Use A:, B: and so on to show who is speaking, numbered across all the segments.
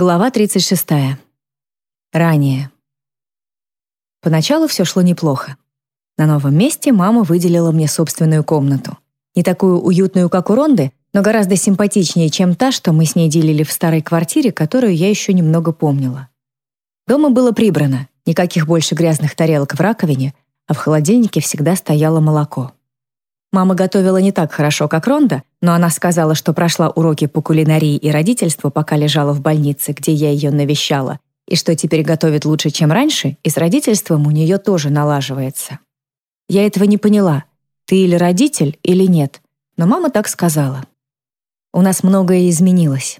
A: Глава 36. Ранее. Поначалу все шло неплохо. На новом месте мама выделила мне собственную комнату. Не такую уютную, как у Ронды, но гораздо симпатичнее, чем та, что мы с ней делили в старой квартире, которую я еще немного помнила. Дома было прибрано, никаких больше грязных тарелок в раковине, а в холодильнике всегда стояло молоко. Мама готовила не так хорошо, как Ронда, но она сказала, что прошла уроки по кулинарии и родительству, пока лежала в больнице, где я ее навещала, и что теперь готовит лучше, чем раньше, и с родительством у нее тоже налаживается. Я этого не поняла, ты или родитель, или нет, но мама так сказала. У нас многое изменилось.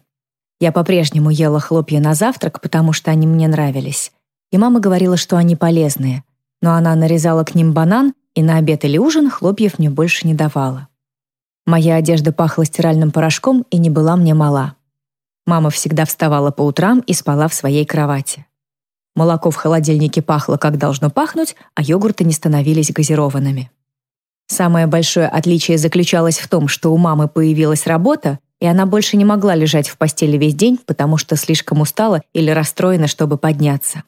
A: Я по-прежнему ела хлопья на завтрак, потому что они мне нравились, и мама говорила, что они полезные, но она нарезала к ним банан и на обед или ужин хлопьев мне больше не давала. Моя одежда пахла стиральным порошком и не была мне мала. Мама всегда вставала по утрам и спала в своей кровати. Молоко в холодильнике пахло, как должно пахнуть, а йогурты не становились газированными. Самое большое отличие заключалось в том, что у мамы появилась работа, и она больше не могла лежать в постели весь день, потому что слишком устала или расстроена, чтобы подняться.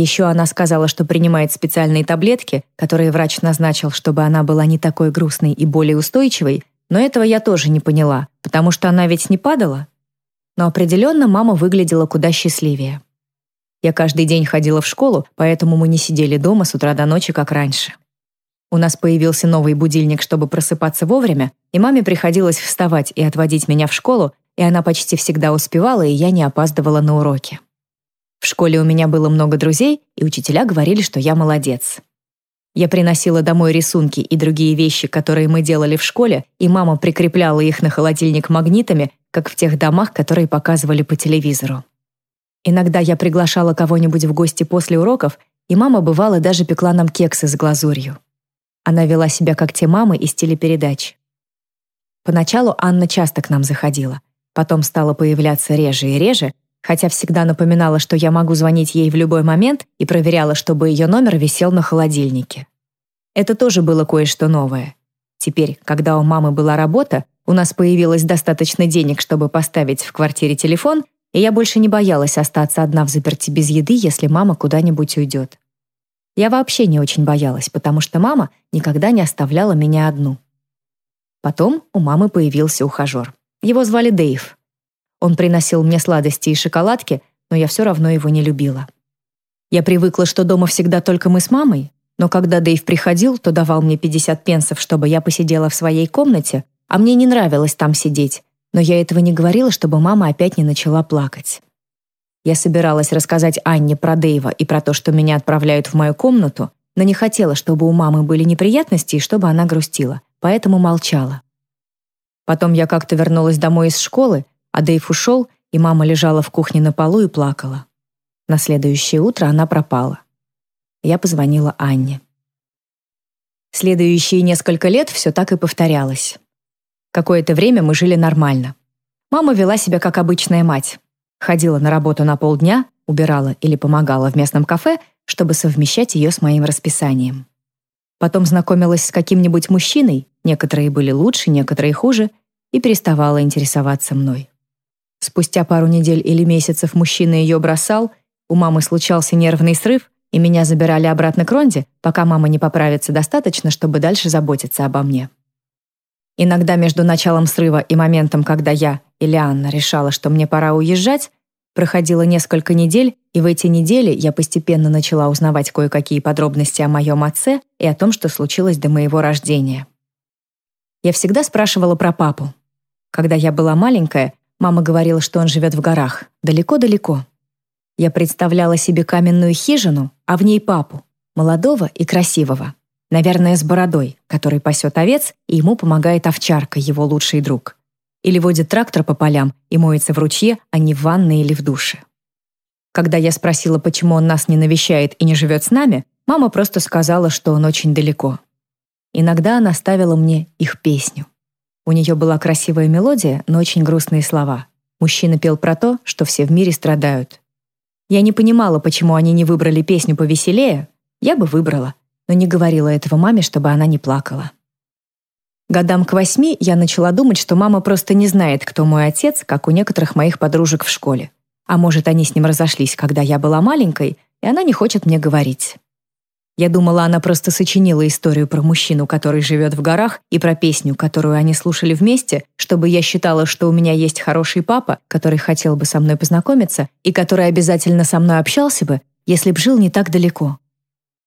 A: Еще она сказала, что принимает специальные таблетки, которые врач назначил, чтобы она была не такой грустной и более устойчивой, но этого я тоже не поняла, потому что она ведь не падала. Но определенно мама выглядела куда счастливее. Я каждый день ходила в школу, поэтому мы не сидели дома с утра до ночи, как раньше. У нас появился новый будильник, чтобы просыпаться вовремя, и маме приходилось вставать и отводить меня в школу, и она почти всегда успевала, и я не опаздывала на уроки. В школе у меня было много друзей, и учителя говорили, что я молодец. Я приносила домой рисунки и другие вещи, которые мы делали в школе, и мама прикрепляла их на холодильник магнитами, как в тех домах, которые показывали по телевизору. Иногда я приглашала кого-нибудь в гости после уроков, и мама бывала даже пекла нам кексы с глазурью. Она вела себя как те мамы из телепередач. Поначалу Анна часто к нам заходила, потом стала появляться реже и реже, хотя всегда напоминала, что я могу звонить ей в любой момент и проверяла, чтобы ее номер висел на холодильнике. Это тоже было кое-что новое. Теперь, когда у мамы была работа, у нас появилось достаточно денег, чтобы поставить в квартире телефон, и я больше не боялась остаться одна в заперти без еды, если мама куда-нибудь уйдет. Я вообще не очень боялась, потому что мама никогда не оставляла меня одну. Потом у мамы появился ухажер. Его звали Дэйв. Он приносил мне сладости и шоколадки, но я все равно его не любила. Я привыкла, что дома всегда только мы с мамой, но когда Дэйв приходил, то давал мне 50 пенсов, чтобы я посидела в своей комнате, а мне не нравилось там сидеть, но я этого не говорила, чтобы мама опять не начала плакать. Я собиралась рассказать Анне про Дэйва и про то, что меня отправляют в мою комнату, но не хотела, чтобы у мамы были неприятности и чтобы она грустила, поэтому молчала. Потом я как-то вернулась домой из школы, а Дэйв ушел, и мама лежала в кухне на полу и плакала. На следующее утро она пропала. Я позвонила Анне. Следующие несколько лет все так и повторялось. Какое-то время мы жили нормально. Мама вела себя как обычная мать. Ходила на работу на полдня, убирала или помогала в местном кафе, чтобы совмещать ее с моим расписанием. Потом знакомилась с каким-нибудь мужчиной, некоторые были лучше, некоторые хуже, и переставала интересоваться мной. Спустя пару недель или месяцев мужчина ее бросал, у мамы случался нервный срыв, и меня забирали обратно к Ронде, пока мама не поправится достаточно, чтобы дальше заботиться обо мне. Иногда между началом срыва и моментом, когда я или Анна решала, что мне пора уезжать, проходило несколько недель, и в эти недели я постепенно начала узнавать кое-какие подробности о моем отце и о том, что случилось до моего рождения. Я всегда спрашивала про папу. Когда я была маленькая, Мама говорила, что он живет в горах, далеко-далеко. Я представляла себе каменную хижину, а в ней папу, молодого и красивого. Наверное, с бородой, который пасет овец, и ему помогает овчарка, его лучший друг. Или водит трактор по полям и моется в ручье, а не в ванной или в душе. Когда я спросила, почему он нас не навещает и не живет с нами, мама просто сказала, что он очень далеко. Иногда она ставила мне их песню. У нее была красивая мелодия, но очень грустные слова. Мужчина пел про то, что все в мире страдают. Я не понимала, почему они не выбрали песню повеселее. Я бы выбрала, но не говорила этого маме, чтобы она не плакала. Годам к восьми я начала думать, что мама просто не знает, кто мой отец, как у некоторых моих подружек в школе. А может, они с ним разошлись, когда я была маленькой, и она не хочет мне говорить. Я думала, она просто сочинила историю про мужчину, который живет в горах, и про песню, которую они слушали вместе, чтобы я считала, что у меня есть хороший папа, который хотел бы со мной познакомиться и который обязательно со мной общался бы, если б жил не так далеко.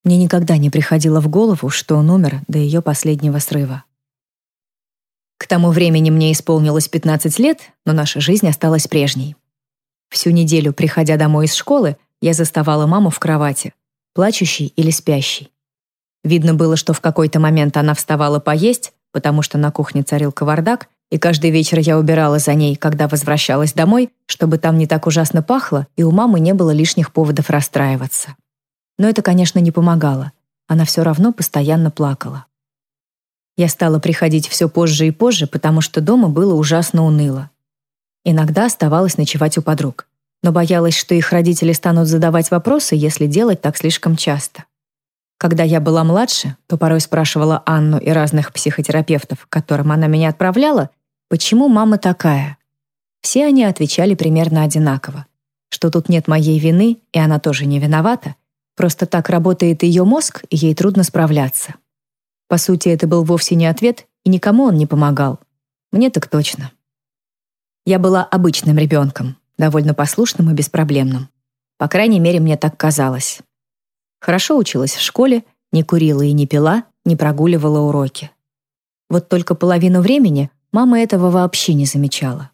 A: Мне никогда не приходило в голову, что он умер до ее последнего срыва. К тому времени мне исполнилось 15 лет, но наша жизнь осталась прежней. Всю неделю, приходя домой из школы, я заставала маму в кровати, плачущей или спящей. Видно было, что в какой-то момент она вставала поесть, потому что на кухне царил кавардак, и каждый вечер я убирала за ней, когда возвращалась домой, чтобы там не так ужасно пахло, и у мамы не было лишних поводов расстраиваться. Но это, конечно, не помогало. Она все равно постоянно плакала. Я стала приходить все позже и позже, потому что дома было ужасно уныло. Иногда оставалась ночевать у подруг, но боялась, что их родители станут задавать вопросы, если делать так слишком часто. Когда я была младше, то порой спрашивала Анну и разных психотерапевтов, к которым она меня отправляла, почему мама такая. Все они отвечали примерно одинаково, что тут нет моей вины, и она тоже не виновата, просто так работает ее мозг, и ей трудно справляться. По сути, это был вовсе не ответ, и никому он не помогал. Мне так точно. Я была обычным ребенком, довольно послушным и беспроблемным. По крайней мере, мне так казалось. Хорошо училась в школе, не курила и не пила, не прогуливала уроки. Вот только половину времени мама этого вообще не замечала.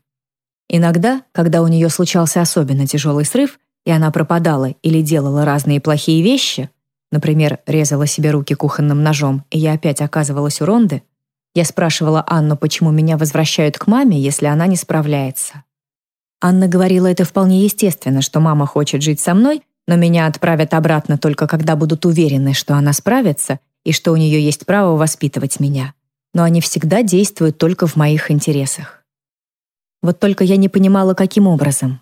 A: Иногда, когда у нее случался особенно тяжелый срыв, и она пропадала или делала разные плохие вещи, например, резала себе руки кухонным ножом, и я опять оказывалась у Ронды, я спрашивала Анну, почему меня возвращают к маме, если она не справляется. Анна говорила, это вполне естественно, что мама хочет жить со мной, но меня отправят обратно только когда будут уверены, что она справится и что у нее есть право воспитывать меня. Но они всегда действуют только в моих интересах. Вот только я не понимала, каким образом.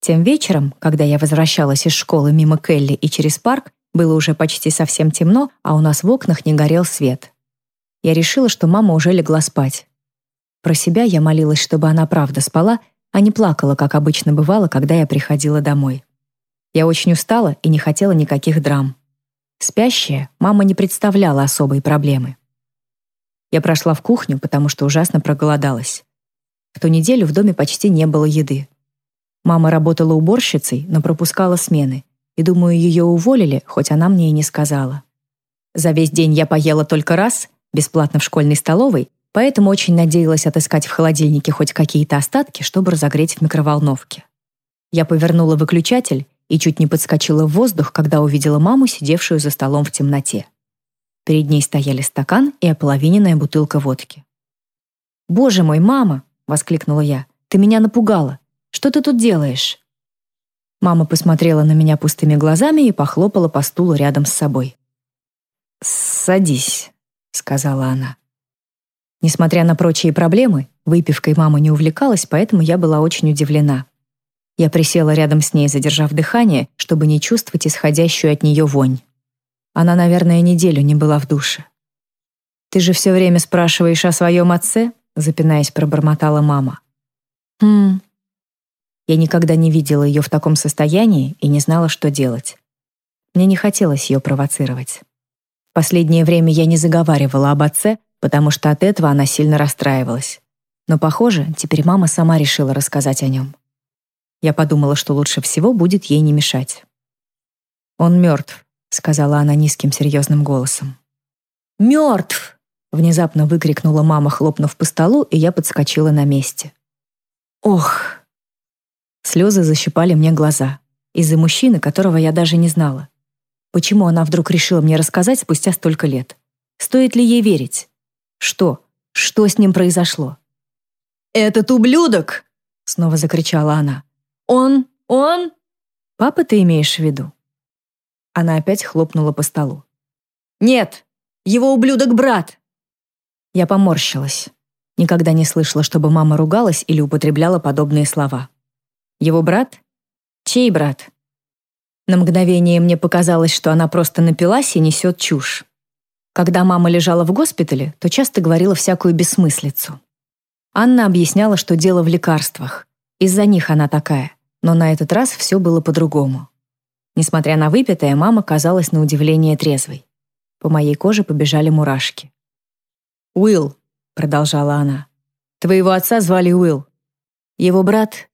A: Тем вечером, когда я возвращалась из школы мимо Келли и через парк, было уже почти совсем темно, а у нас в окнах не горел свет. Я решила, что мама уже легла спать. Про себя я молилась, чтобы она правда спала, а не плакала, как обычно бывало, когда я приходила домой. Я очень устала и не хотела никаких драм. Спящая мама не представляла особой проблемы. Я прошла в кухню, потому что ужасно проголодалась. В ту неделю в доме почти не было еды. Мама работала уборщицей, но пропускала смены, и, думаю, ее уволили, хоть она мне и не сказала. За весь день я поела только раз, бесплатно в школьной столовой, поэтому очень надеялась отыскать в холодильнике хоть какие-то остатки, чтобы разогреть в микроволновке. Я повернула выключатель и чуть не подскочила в воздух, когда увидела маму, сидевшую за столом в темноте. Перед ней стояли стакан и ополовиненная бутылка водки. «Боже мой, мама!» — воскликнула я. «Ты меня напугала! Что ты тут делаешь?» Мама посмотрела на меня пустыми глазами и похлопала по стулу рядом с собой. «Садись», — сказала она. Несмотря на прочие проблемы, выпивкой мама не увлекалась, поэтому я была очень удивлена. Я присела рядом с ней, задержав дыхание, чтобы не чувствовать исходящую от нее вонь. Она, наверное, неделю не была в душе. «Ты же все время спрашиваешь о своем отце?» запинаясь, пробормотала мама. «Хм...» Я никогда не видела ее в таком состоянии и не знала, что делать. Мне не хотелось ее провоцировать. Последнее время я не заговаривала об отце, потому что от этого она сильно расстраивалась. Но, похоже, теперь мама сама решила рассказать о нем. Я подумала, что лучше всего будет ей не мешать. «Он мертв», — сказала она низким серьезным голосом. «Мертв!» — внезапно выкрикнула мама, хлопнув по столу, и я подскочила на месте. «Ох!» Слезы защипали мне глаза. Из-за мужчины, которого я даже не знала. Почему она вдруг решила мне рассказать спустя столько лет? Стоит ли ей верить? Что? Что с ним произошло? «Этот ублюдок!» — снова закричала она. «Он... он...» «Папа ты имеешь в виду?» Она опять хлопнула по столу. «Нет, его ублюдок-брат!» Я поморщилась. Никогда не слышала, чтобы мама ругалась или употребляла подобные слова. «Его брат? Чей брат?» На мгновение мне показалось, что она просто напилась и несет чушь. Когда мама лежала в госпитале, то часто говорила всякую бессмыслицу. Анна объясняла, что дело в лекарствах, Из-за них она такая. Но на этот раз все было по-другому. Несмотря на выпитое, мама казалась на удивление трезвой. По моей коже побежали мурашки. «Уилл», — продолжала она, — «твоего отца звали Уилл. Его брат...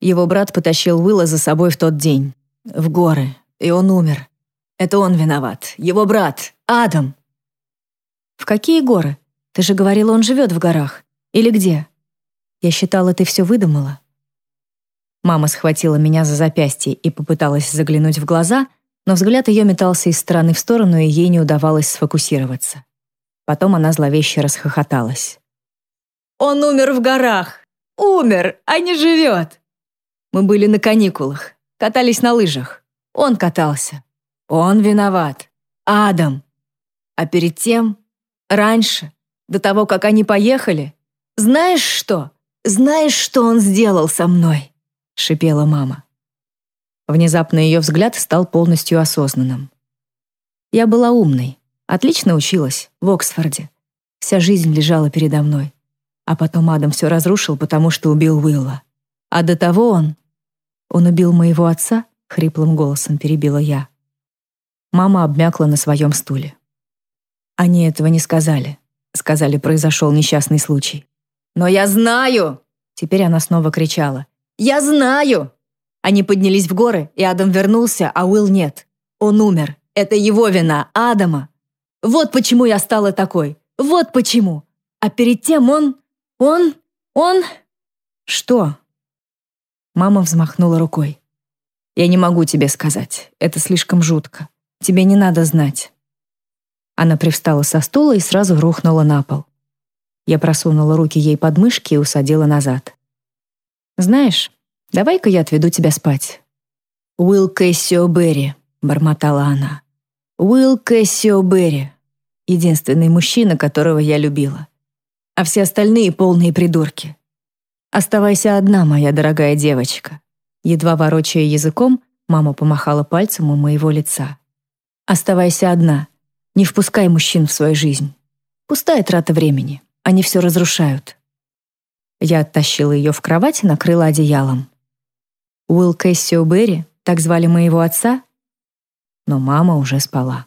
A: Его брат потащил Уилла за собой в тот день. В горы. И он умер. Это он виноват. Его брат. Адам». «В какие горы? Ты же говорила, он живет в горах. Или где?» «Я считала, ты все выдумала». Мама схватила меня за запястье и попыталась заглянуть в глаза, но взгляд ее метался из стороны в сторону, и ей не удавалось сфокусироваться. Потом она зловеще расхохоталась. «Он умер в горах! Умер, а не живет!» Мы были на каникулах, катались на лыжах. Он катался. Он виноват. Адам. А перед тем, раньше, до того, как они поехали, знаешь что? Знаешь, что он сделал со мной? — шипела мама. Внезапно ее взгляд стал полностью осознанным. Я была умной, отлично училась в Оксфорде. Вся жизнь лежала передо мной. А потом Адам все разрушил, потому что убил Уилла. А до того он... Он убил моего отца, хриплым голосом перебила я. Мама обмякла на своем стуле. Они этого не сказали. Сказали, произошел несчастный случай. «Но я знаю!» Теперь она снова кричала. «Я знаю!» Они поднялись в горы, и Адам вернулся, а Уилл нет. Он умер. Это его вина, Адама. Вот почему я стала такой. Вот почему. А перед тем он... Он... Он... Что? Мама взмахнула рукой. Я не могу тебе сказать. Это слишком жутко. Тебе не надо знать. Она привстала со стула и сразу рухнула на пол. Я просунула руки ей под мышки и усадила назад. «Знаешь, давай-ка я отведу тебя спать». «Уилл Кэссио Берри», — бормотала она. «Уилл Кэссио Берри. Единственный мужчина, которого я любила. А все остальные полные придурки. Оставайся одна, моя дорогая девочка». Едва ворочая языком, мама помахала пальцем у моего лица. «Оставайся одна. Не впускай мужчин в свою жизнь. Пустая трата времени. Они все разрушают». Я оттащила ее в кровать и накрыла одеялом. Уилл Кэссио Берри, так звали моего отца? Но мама уже спала.